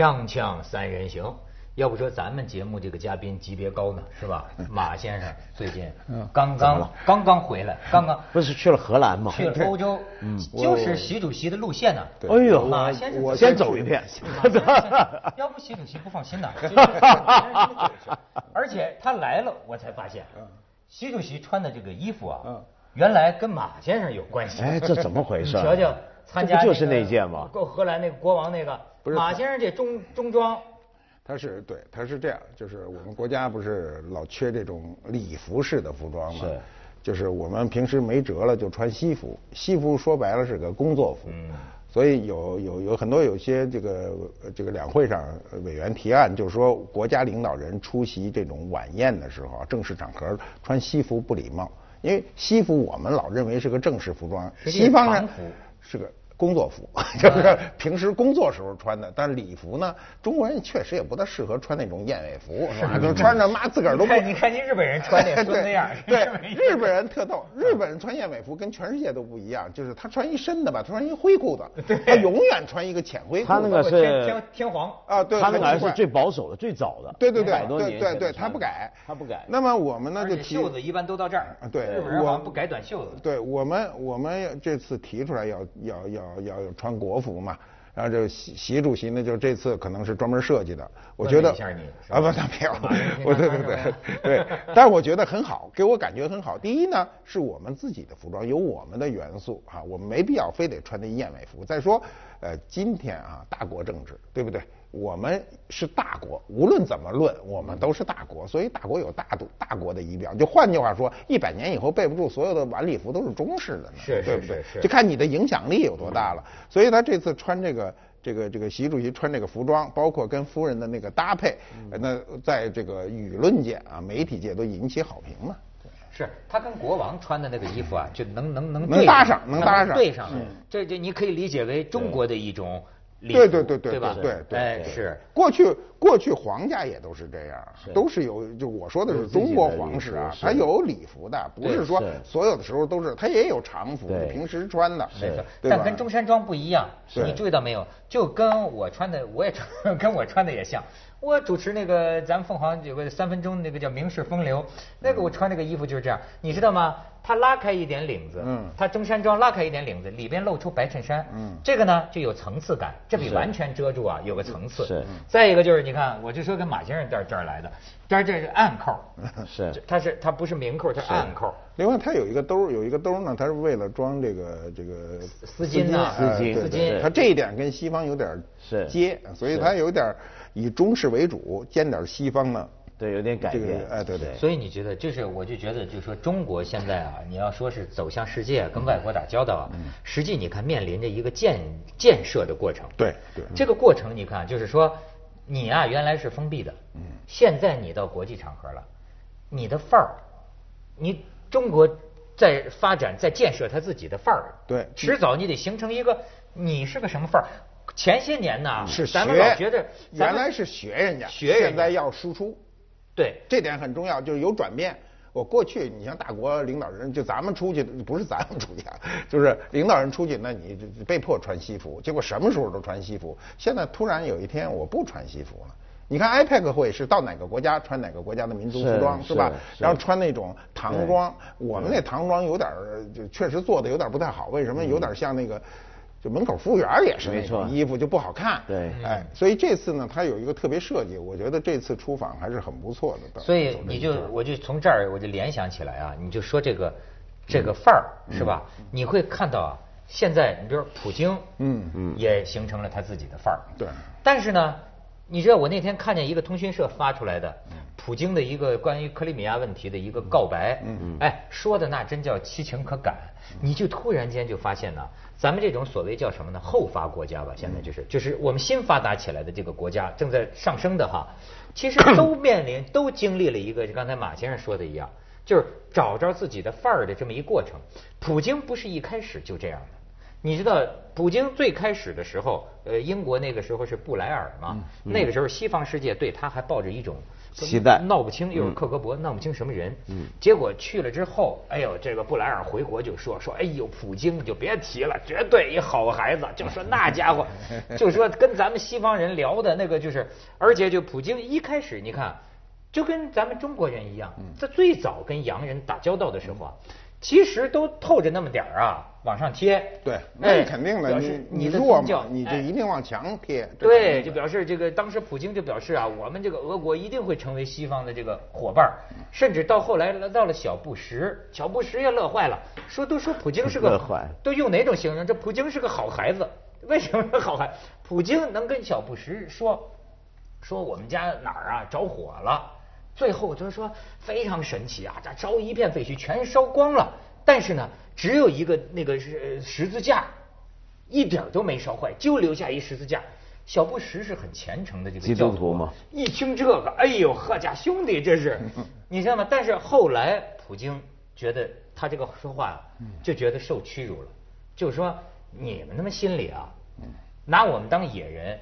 锵锵三人行，要不说咱们节目这个嘉宾级别高呢，是吧？马先生最近刚刚刚刚回来，刚刚 不是去了荷兰吗？去了欧洲，嗯就是习主席的路线呢。哎呦，马先生我先走一遍。要不习主席不放心呐。而且他来了，我才发现，习主席穿的这个衣服啊，原来跟马先生有关系。哎，这怎么回事？瞧瞧，参加就是那件吗？够荷兰那个国王那个，马先生这中中装。他是对，他是这样，就是我们国家不是老缺这种礼服式的服装吗？是，就是我们平时没辙了就穿西服，西服说白了是个工作服，嗯，所以有有有很多有些这个这个两会上委员提案，就是说国家领导人出席这种晚宴的时候，正式场合穿西服不礼貌，因为西服我们老认为是个正式服装，西方人是个。工作服 就是平时工作时候穿的，但是礼服呢，中国人确实也不大适合穿那种燕尾服，是吧？就穿着妈自个儿都不。你看，你日本人穿那那样。对，日本人特逗，日本人穿燕尾服跟全世界都不一样，就是他穿一身的吧，他穿一灰裤子，他永远穿一个浅灰裤。他那个是天天皇啊，对，他那个是最保守的、最早的，对对对，对对对，他不改，他不改。那么我们呢就提袖子一般都到这儿，对，日本人好像不改短袖子。对我们，我们这次提出来要要要要穿国。服嘛，然后这习习主席呢，就这次可能是专门设计的，我觉得啊不，他没有，我对对对对，但是我觉得很好，给我感觉很好。第一呢，是我们自己的服装有我们的元素啊，我们没必要非得穿那燕尾服。再说，呃，今天啊，大国政治，对不对？我们是大国，无论怎么论，我们都是大国，所以大国有大度大国的仪表。就换句话说，一百年以后背不住所有的晚礼服都是中式的，是对不对？是就看你的影响力有多大了。所以他这次穿这个这个这个习主席穿这个服装，包括跟夫人的那个搭配，那在这个舆论界啊、媒体界都引起好评嘛。是他跟国王穿的那个衣服啊，就能能能能搭上，能搭上，对上。这这你可以理解为中国的一种。对对对对对吧？对对，哎是。过去过去皇家也都是这样，都是有就我说的是中国皇室啊，它有礼服的，不是说所有的时候都是，它也有常服，平时穿的。没错，但跟中山装不一样，你注意到没有？就跟我穿的，我也穿，跟我穿的也像。我主持那个咱们凤凰有个三分钟那个叫《名士风流》，那个我穿那个衣服就是这样，你知道吗？他拉开一点领子，嗯，他中山装拉开一点领子，里边露出白衬衫，嗯，这个呢就有层次感，这比完全遮住啊有个层次。是。再一个就是你看，我就说跟马先生这儿这儿来的，这儿这是暗扣，是，它是它不是明扣，它是暗扣。另外它有一个兜，有一个兜呢，它是为了装这个这个丝巾呐，丝巾，丝巾。它这一点跟西方有点接，所以它有点。以中式为主，兼点西方呢？对，有点改变。哎，对对。所以你觉得，就是我就觉得，就是说中国现在啊，你要说是走向世界，跟外国打交道啊，实际你看面临着一个建建设的过程。对对。这个过程你看，就是说你啊原来是封闭的，嗯，现在你到国际场合了，你的范儿，你中国在发展，在建设他自己的范儿。对。迟早你得形成一个，你是个什么范儿？前些年呢，是咱们老觉得原来是学人家，学现在要输出，对，这点很重要，就是有转变。我过去你像大国领导人，就咱们出去不是咱们出去，就是领导人出去，那你被迫穿西服，结果什么时候都穿西服。现在突然有一天我不穿西服了，你看 IPAC 会是到哪个国家穿哪个国家的民族服装是吧？然后穿那种唐装，我们那唐装有点就确实做的有点不太好，为什么？有点像那个。就门口服务员也是那种衣服，就不好看。对，哎，所以这次呢，他有一个特别设计，我觉得这次出访还是很不错的。所以你就我就从这儿我就联想起来啊，你就说这个这个范儿是吧？你会看到啊，现在你比如普京，嗯嗯，也形成了他自己的范儿。对。但是呢，你知道我那天看见一个通讯社发出来的普京的一个关于克里米亚问题的一个告白，嗯嗯，哎，说的那真叫其情可感。你就突然间就发现呢。咱们这种所谓叫什么呢？后发国家吧，现在就是就是我们新发达起来的这个国家正在上升的哈，其实都 面临都经历了一个就刚才马先生说的一样，就是找着自己的范儿的这么一过程。普京不是一开始就这样的，你知道，普京最开始的时候，呃，英国那个时候是布莱尔嘛，那个时候西方世界对他还抱着一种期待。闹不清，又是克格勃，闹不清什么人。嗯，结果去了之后，哎呦，这个布莱尔回国就说说，哎呦，普京你就别提了，绝对一好孩子，就说那家伙，就说跟咱们西方人聊的那个就是，而且就普京一开始你看，就跟咱们中国人一样，在最早跟洋人打交道的时候啊。其实都透着那么点儿啊，往上贴。对，那肯定的。你你弱嘛，你就一定往墙贴。对，就表示这个当时普京就表示啊，我们这个俄国一定会成为西方的这个伙伴甚至到后来到了小布什，小布什也乐坏了，说都说普京是个，都用哪种形容？这普京是个好孩子，为什么是好孩？普京能跟小布什说，说我们家哪儿啊着火了。最后就是说非常神奇啊，这烧一片废墟，全烧光了，但是呢，只有一个那个是十字架，一点都没烧坏，就留下一十字架。小布什是很虔诚的这个基督徒嘛，一听这个，哎呦，贺家兄弟这是，你知道吗？但是后来普京觉得他这个说话就觉得受屈辱了，就是说你们他妈心里啊，拿我们当野人，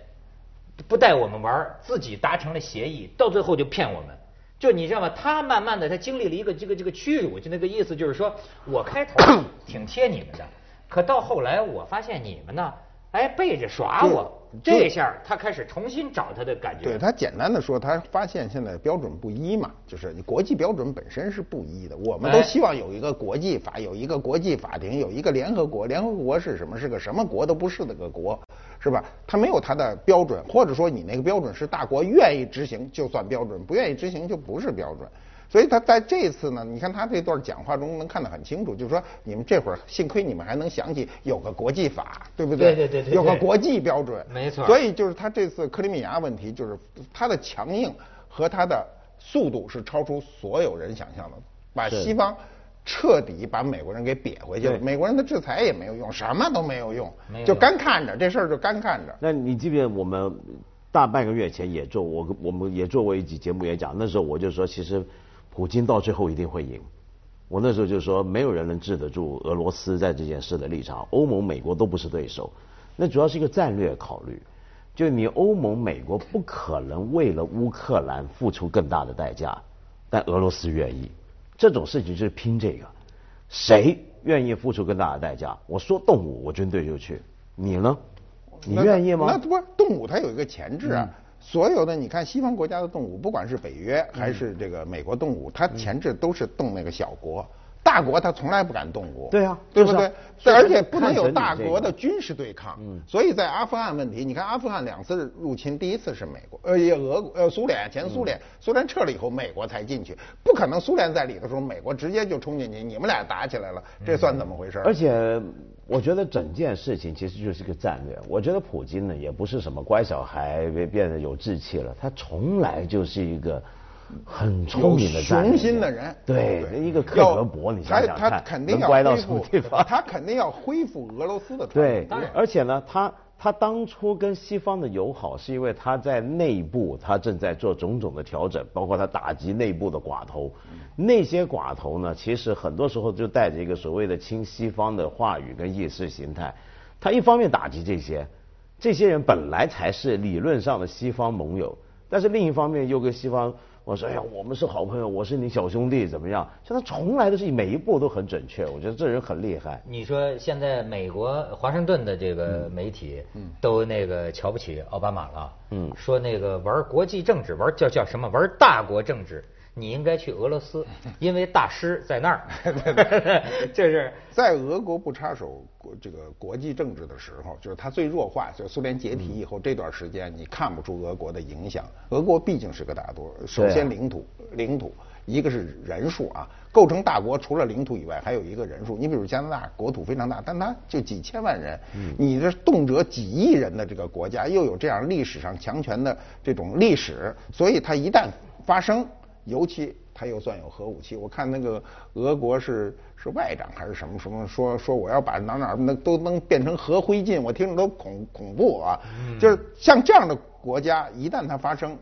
不带我们玩，自己达成了协议，到最后就骗我们。就你知道吗？他慢慢的，他经历了一个这个这个屈辱，就那个意思，就是说我开头 挺贴你们的，可到后来我发现你们呢，哎背着耍我，这下他开始重新找他的感觉。对他简单的说，他发现现在标准不一嘛，就是国际标准本身是不一的。我们都希望有一个国际法，有一个国际法庭，有一个联合国。联合国是什么？是个什么国都不是那个国。是吧？他没有他的标准，或者说你那个标准是大国愿意执行就算标准，不愿意执行就不是标准。所以他在这次呢，你看他这段讲话中能看得很清楚，就是说你们这会儿幸亏你们还能想起有个国际法，对不对？对对对对。有个国际标准。没错。所以就是他这次克里米亚问题，就是他的强硬和他的速度是超出所有人想象的，把西方。彻底把美国人给瘪回去了，美国人的制裁也没有用，什么都没有用，就干看着这事儿就干看着。那你记不记得我们大半个月前也做我我们也做过一集节目也讲，那时候我就说其实普京到最后一定会赢。我那时候就说没有人能治得住俄罗斯在这件事的立场，欧盟、美国都不是对手。那主要是一个战略考虑，就你欧盟、美国不可能为了乌克兰付出更大的代价，但俄罗斯愿意。这种事情就是拼这个，谁愿意付出更大的代价？我说动武，我军队就去。你呢？你愿意吗？那不是动武，它有一个前置啊。所有的你看西方国家的动武，不管是北约还是这个美国动武，它前置都是动那个小国。大国他从来不敢动武，对啊，对不对？而且不能有大国的军事对抗。嗯，所以在阿富汗问题，你看阿富汗两次入侵，第一次是美国，呃，也俄呃苏联前苏联，苏联撤了以后，美国才进去，不可能苏联在里的时候，美国直接就冲进去，你们俩打起来了，这算怎么回事？而且我觉得整件事情其实就是个战略。我觉得普京呢也不是什么乖小孩变得有志气了，他从来就是一个。很聪明的雄心的人，对，一个克格勃，你想想看，能乖到什么地方？他肯定要恢复俄罗斯的。对，而且呢，他他当初跟西方的友好，是因为他在内部他正在做种种的调整，包括他打击内部的寡头。那些寡头呢，其实很多时候就带着一个所谓的亲西方的话语跟意识形态。他一方面打击这些，这些人本来才是理论上的西方盟友，但是另一方面又跟西方。我说：“哎呀，我们是好朋友，我是你小兄弟，怎么样？”像他从来都是每一步都很准确，我觉得这人很厉害。你说现在美国华盛顿的这个媒体都那个瞧不起奥巴马了，嗯，说那个玩国际政治，玩叫叫什么？玩大国政治。你应该去俄罗斯，因为大师在那儿。这是在俄国不插手国这个国际政治的时候，就是它最弱化，就苏联解体以后这段时间，你看不出俄国的影响。俄国毕竟是个大国，首先领土，领土，一个是人数啊，构成大国除了领土以外，还有一个人数。你比如加拿大，国土非常大，但它就几千万人，你这动辄几亿人的这个国家，又有这样历史上强权的这种历史，所以它一旦发生。尤其他又算有核武器，我看那个俄国是是外长还是什么什么说说我要把哪哪那都能变成核灰烬，我听着都恐恐怖啊！就是像这样的国家，一旦它发生，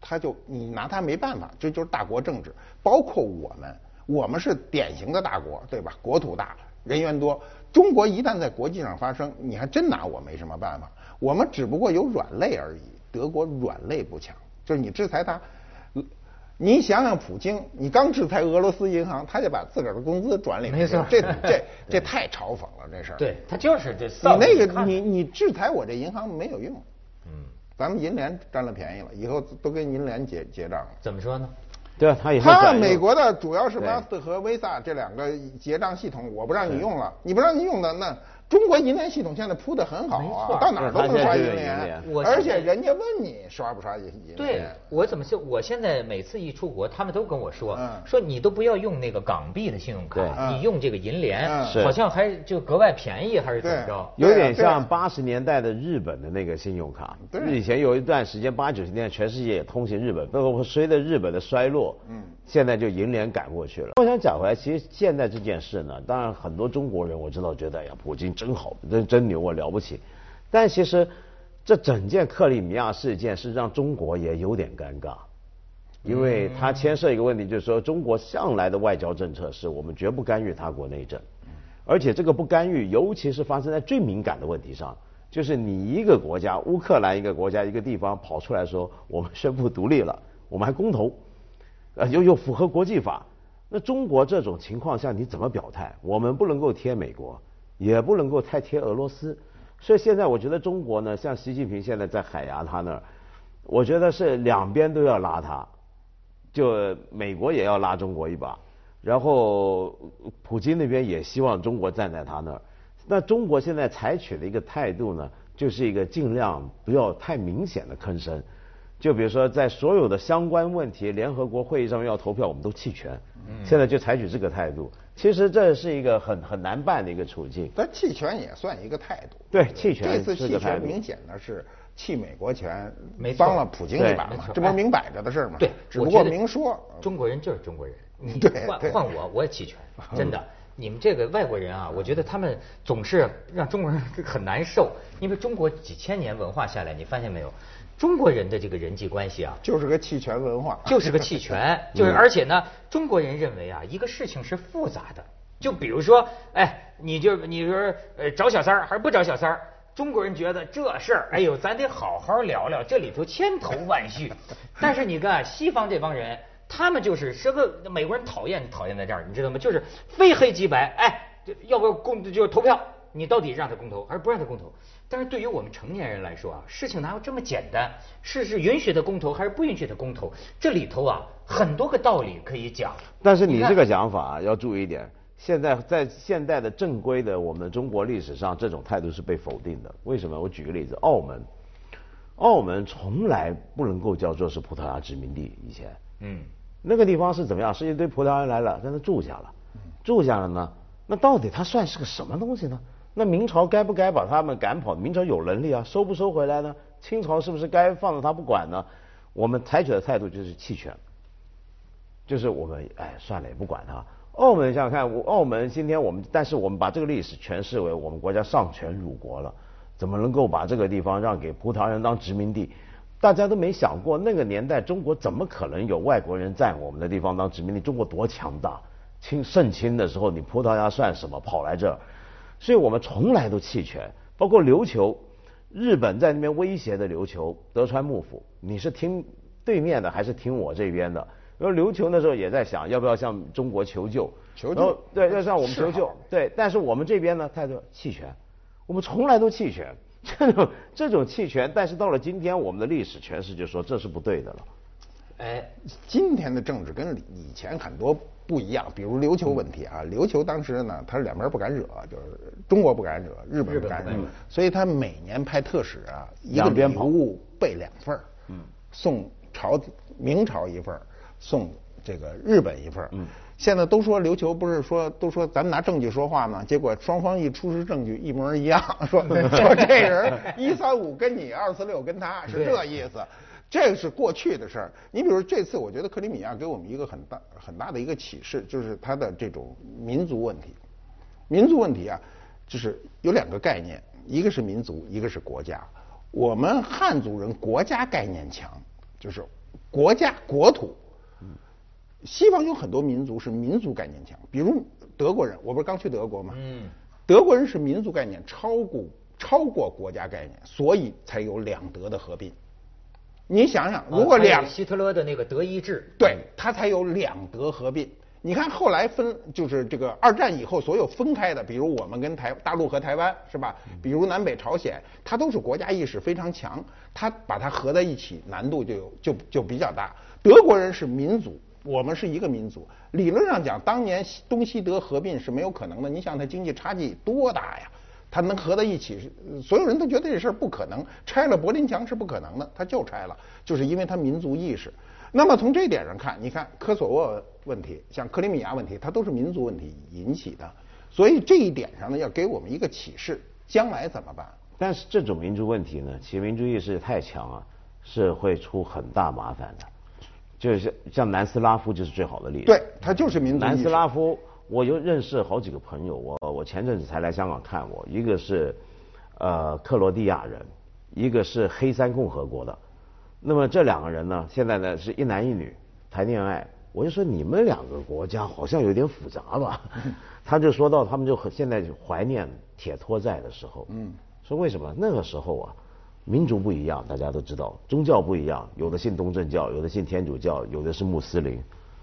他就你拿他没办法，这就是大国政治。包括我们，我们是典型的大国，对吧？国土大，人员多。中国一旦在国际上发生，你还真拿我没什么办法。我们只不过有软肋而已，德国软肋不强，就是你制裁他。你想想，普京，你刚制裁俄罗斯银行，他就把自个儿的工资转里面没错这 这这太嘲讽了，这事儿。对他就是这你丧那个你你制裁我这银行没有用。嗯，咱们银联占了便宜了，以后都跟银联结结账了。怎么说呢？对啊，他以后他美国的主要是对 Master 和 Visa 这两个结账系统，我不让你用了，你不让你用的那。中国银联系统现在铺的很好啊，到哪儿都能刷银联联，我而且人家问你刷不刷银联。对。我怎么就？我现在每次一出国，他们都跟我说嗯，说你都不要用那个港币的信用卡，你用这个银联，好像还就格外便宜，还是怎么着？有点像八十年代的日本的那个信用卡。对。以前有一段时间，八九十年代全世界也通行日本，不过随着日本的衰落，嗯，现在就银联赶过去了。我想讲回来，其实现在这件事呢，当然很多中国人我知道觉得，哎呀，普京真好，真真牛啊，了不起。但其实这整件克里米亚事件是让中国也有点尴尬。因为它牵涉一个问题，就是说中国向来的外交政策是我们绝不干预他国内政，而且这个不干预，尤其是发生在最敏感的问题上，就是你一个国家，乌克兰一个国家一个地方跑出来说我们宣布独立了，我们还公投，呃又又符合国际法，那中国这种情况下你怎么表态？我们不能够贴美国，也不能够太贴俄罗斯，所以现在我觉得中国呢，像习近平现在在海牙他那儿，我觉得是两边都要拉他。就美国也要拉中国一把，然后普京那边也希望中国站在他那儿。那中国现在采取的一个态度呢，就是一个尽量不要太明显的吭声。就比如说，在所有的相关问题，联合国会议上面要投票，我们都弃权。现在就采取这个态度，其实这是一个很很难办的一个处境。但弃权也算一个态度。对弃权这次弃是个态度权明显的是弃美国权没，帮了普京一把嘛这不是明摆着的事儿嘛？对，只不过明说。中国人就是中国人，你 对换换我我也弃权，真的。你们这个外国人啊，我觉得他们总是让中国人 很难受，因为中国几千年文化下来，你发现没有，中国人的这个人际关系啊，就是个弃权文化，就是个弃权，就是而且呢，中国人认为啊，一个事情是复杂的，就比如说，哎，你就你说呃找小三儿还是不找小三儿？中国人觉得这事儿，哎呦，咱得好好聊聊，这里头千头万绪。但是你看西方这帮人，他们就是是个美国人讨厌讨厌在这儿，你知道吗？就是非黑即白，哎，要不要公就投票，你到底让他公投还是不让他公投？但是对于我们成年人来说啊，事情哪有这么简单？是是允许他公投还是不允许他公投？这里头啊很多个道理可以讲。但是你这个讲法要注意一点，现在在现代的正规的我们中国历史上，这种态度是被否定的。为什么？我举个例子，澳门，澳门从来不能够叫做是葡萄牙殖民地，以前，嗯，那个地方是怎么样？是一堆葡萄牙人来了，在那住下了，住下了呢，那到底它算是个什么东西呢？那明朝该不该把他们赶跑？明朝有能力啊，收不收回来呢？清朝是不是该放着他不管呢？我们采取的态度就是弃权。就是我们哎算了也不管他。澳门想想看，澳门今天我们，但是我们把这个历史诠释为我们国家丧权辱国了，怎么能够把这个地方让给葡萄牙人当殖民地？大家都没想过那个年代中国怎么可能有外国人占我们的地方当殖民地？中国多强大！清盛清的时候，你葡萄牙算什么？跑来这儿，所以我们从来都弃权，包括琉球，日本在那边威胁的琉球德川幕府，你是听对面的还是听我这边的？然后琉球那时候也在想，要不要向中国求救？求救对，要向我们求救。对，但是我们这边呢，态度弃权，我们从来都弃权。这种这种弃权，但是到了今天，我们的历史诠释就说这是不对的了。哎，今天的政治跟以前很多不一样，比如琉球问题啊，琉球当时呢，他是两边不敢惹，就是中国不敢惹，日本不敢惹所以他每年派特使啊，一个礼物备两份嗯，送朝明朝一份儿送这个日本一份儿嗯。现在都说琉球不是说都说咱们拿证据说话吗？结果双方一出示证据一模一样，说 说这人一三五跟你，二四六跟他是这意思。这个是过去的事儿。你比如这次，我觉得克里米亚给我们一个很大很大的一个启示，就是它的这种民族问题。民族问题啊，就是有两个概念，一个是民族，一个是国家。我们汉族人国家概念强，就是国家国土。西方有很多民族是民族概念强，比如德国人，我不是刚去德国吗？嗯，德国人是民族概念超过超过国家概念，所以才有两德的合并。你想想，如果两希特勒的那个德意志，对他才有两德合并。你看后来分就是这个二战以后所有分开的，比如我们跟台大陆和台湾是吧？比如南北朝鲜，它都是国家意识非常强，它把它合在一起难度就有就就比较大。德国人是民族，我们是一个民族，理论上讲，当年东西德合并是没有可能的。你想，它经济差距多大呀？它能合在一起，所有人都觉得这事儿不可能，拆了柏林墙是不可能的，它就拆了，就是因为它民族意识。那么从这点上看，你看科索沃问题，像克里米亚问题，它都是民族问题引起的，所以这一点上呢，要给我们一个启示，将来怎么办？但是这种民族问题呢，其民族意识太强啊，是会出很大麻烦的。就是像南斯拉夫就是最好的例子。对，他就是民族。南斯拉夫，我又认识好几个朋友，我我前阵子才来香港看我，一个是呃克罗地亚人，一个是黑山共和国的。那么这两个人呢，现在呢是一男一女谈恋爱，我就说你们两个国家好像有点复杂吧？他就说到他们就很现在就怀念铁托在的时候，嗯，说为什么？那个时候啊，民族不一样，大家都知道，宗教不一样，有的信东正教，有的信天主教，有的是穆斯林，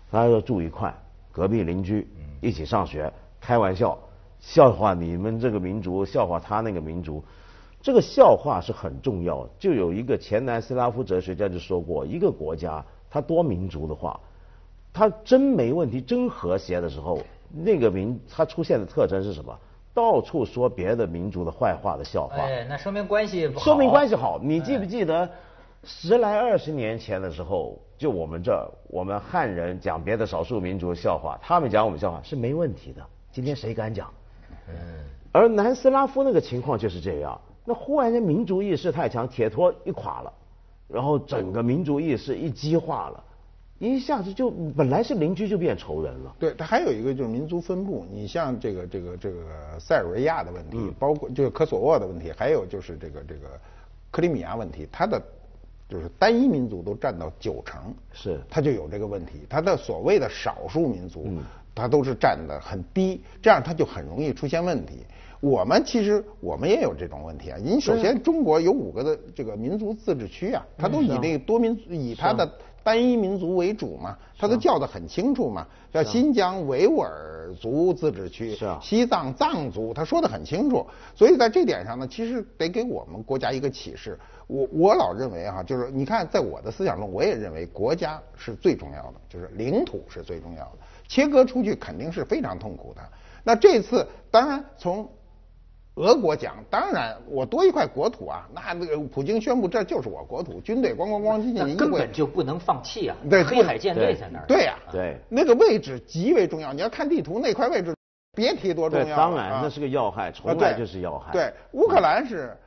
大家要住一块，隔壁邻居一起上学，开玩笑，笑话你们这个民族，笑话他那个民族。这个笑话是很重要，就有一个前南斯拉夫哲学家就说过，一个国家它多民族的话，它真没问题、真和谐的时候，那个民它出现的特征是什么？到处说别的民族的坏话的笑话。哎，那说明关系好。说明关系好。你记不记得十来二十年前的时候，就我们这儿我们汉人讲别的少数民族笑话，他们讲我们笑话是没问题的。今天谁敢讲？嗯。而南斯拉夫那个情况就是这样。那忽然间民族意识太强，铁托一垮了，然后整个民族意识一激化了，一下子就本来是邻居就变仇人了。对，它还有一个就是民族分布，你像这个这个这个塞尔维亚的问题，包括就是科索沃的问题，还有就是这个这个克里米亚问题，它的就是单一民族都占到九成，是。他就有这个问题，他的所谓的少数民族，他都是占的很低，这样他就很容易出现问题。我们其实我们也有这种问题啊！你首先中国有五个的这个民族自治区啊，它都以那个多民以它的单一民族为主嘛，他都叫得很清楚嘛，叫新疆维吾尔族自治区，西藏藏族，他说得很清楚。所以在这点上呢，其实得给我们国家一个启示。我我老认为哈，就是你看，在我的思想中，我也认为国家是最重要的，就是领土是最重要的，切割出去肯定是非常痛苦的。那这次当然从俄国讲，当然我多一块国土啊，那那个普京宣布这就是我国土，军队咣咣咣进去，根本就不能放弃啊！对，黑海舰队在那儿。对呀，对，那个位置极为重要。你要看地图，那块位置别提多重要了。当然那是个要害，从来就是要害。对，乌克兰是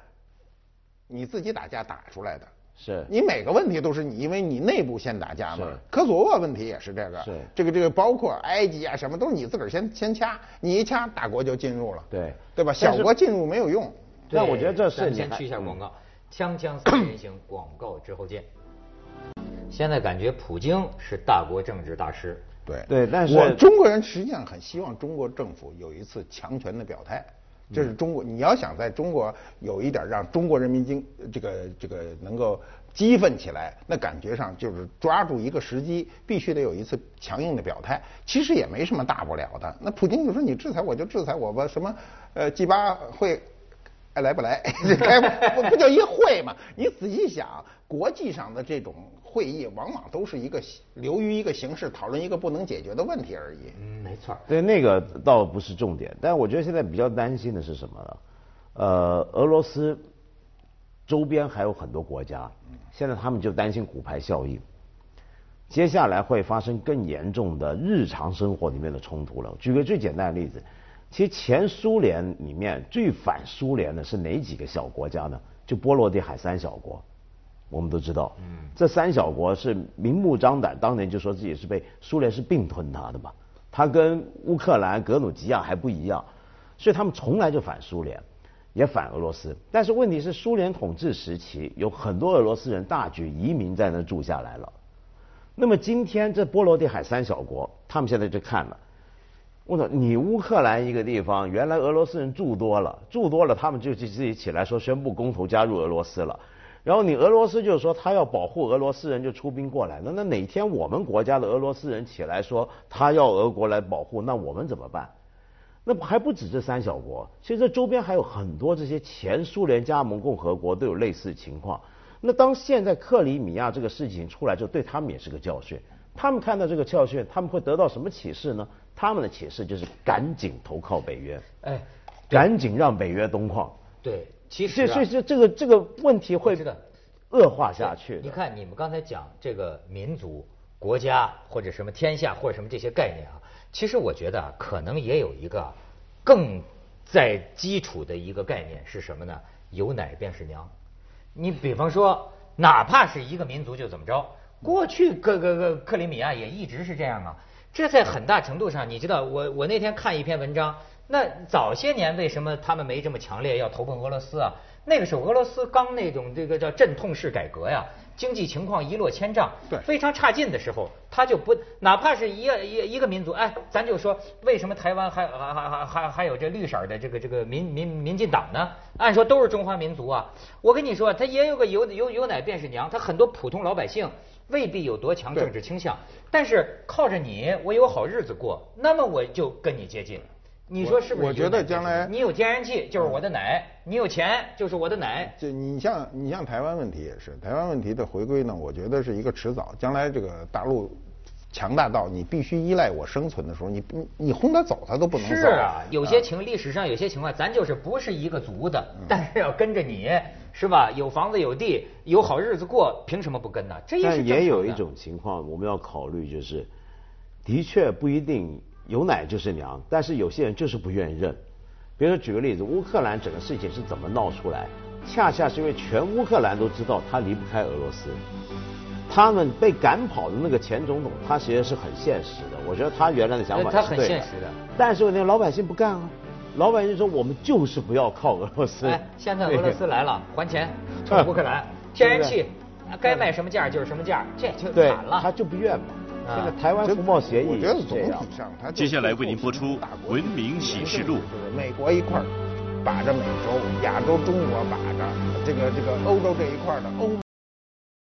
你自己打架打出来的。是你每个问题都是你，因为你内部先打架嘛。科索沃问题也是这个。是这个这个包括埃及啊什么都是你自个儿先先掐，你一掐大国就进入了。对对吧？小国进入没有用。那我觉得这是先去一下广告，锵锵三人行广告之后见。现在感觉普京是大国政治大师。对对，但是我中国人实际上很希望中国政府有一次强权的表态。这是中国，你要想在中国有一点让中国人民经这个这个能够激愤起来，那感觉上就是抓住一个时机，必须得有一次强硬的表态。其实也没什么大不了的。那普京就说你制裁我就制裁我吧，什么呃 G 八会。爱来不来？开不不就一会嘛？你仔细想，国际上的这种会议，往往都是一个流于一个形式，讨论一个不能解决的问题而已。嗯，没错。对，那个倒不是重点，但我觉得现在比较担心的是什么呢？呃，俄罗斯周边还有很多国家，现在他们就担心骨牌效应，接下来会发生更严重的日常生活里面的冲突了。举个最简单的例子。其实前苏联里面最反苏联的是哪几个小国家呢？就波罗的海三小国，我们都知道。嗯。这三小国是明目张胆，当年就说自己是被苏联是并吞它的嘛。它跟乌克兰、格鲁吉亚还不一样，所以他们从来就反苏联，也反俄罗斯。但是问题是，苏联统治时期有很多俄罗斯人大举移民在那住下来了。那么今天这波罗的海三小国，他们现在就看了。我操！你乌克兰一个地方，原来俄罗斯人住多了，住多了，他们就自己起来说宣布公投加入俄罗斯了。然后你俄罗斯就是说他要保护俄罗斯人就出兵过来，那那哪天我们国家的俄罗斯人起来说他要俄国来保护，那我们怎么办？那还不止这三小国，其实这周边还有很多这些前苏联加盟共和国都有类似情况。那当现在克里米亚这个事情出来之后，对他们也是个教训。他们看到这个教训，他们会得到什么启示呢？他们的启示就是赶紧投靠北约，哎，赶紧让北约东扩。对，其实所以这这个这个问题会恶化下去。你看，你们刚才讲这个民族、国家或者什么天下或者什么这些概念啊，其实我觉得可能也有一个更在基础的一个概念是什么呢？有奶便是娘。你比方说，哪怕是一个民族就怎么着，过去克克克克里米亚也一直是这样啊。这在很大程度上，你知道，我我那天看一篇文章，那早些年为什么他们没这么强烈要投奔俄罗斯啊？那个时候俄罗斯刚那种这个叫阵痛式改革呀。经济情况一落千丈，对，非常差劲的时候，他就不，哪怕是一个一一个民族，哎，咱就说，为什么台湾还还还还还还有这绿色的这个这个民民民进党呢？按说都是中华民族啊，我跟你说，他也有个有有有奶便是娘，他很多普通老百姓未必有多强政治倾向，但是靠着你，我有好日子过，那么我就跟你接近。你说是不是？我觉得将来你有天然气就是我的奶，你有钱就是我的奶。就你像你像台湾问题也是，台湾问题的回归呢，我觉得是一个迟早。将来这个大陆强大到你必须依赖我生存的时候，你你你轰他走他都不能走。是啊，有些情历史上有些情况，咱就是不是一个族的，但是要跟着你是吧？有房子有地有好日子过，凭什么不跟呢？这也是但也有一种情况我们要考虑，就是的确不一定。有奶就是娘，但是有些人就是不愿意认。比如说举个例子，乌克兰整个事情是怎么闹出来？恰恰是因为全乌克兰都知道他离不开俄罗斯，他们被赶跑的那个前总统，他其实是很现实的。我觉得他原来的想法是对的。但是那老百姓不干啊，老百姓说我们就是不要靠俄罗斯。哎，现在 俄罗斯来了，还钱，从乌克兰，天然气 该卖什么价就是什么价，这就惨了。他就不愿嘛。现在台湾服贸协议，我觉得总体上，接下来为您播出《文明启示录》。美国一块把着美洲，亚洲中国把着这个这个欧洲这一块的欧。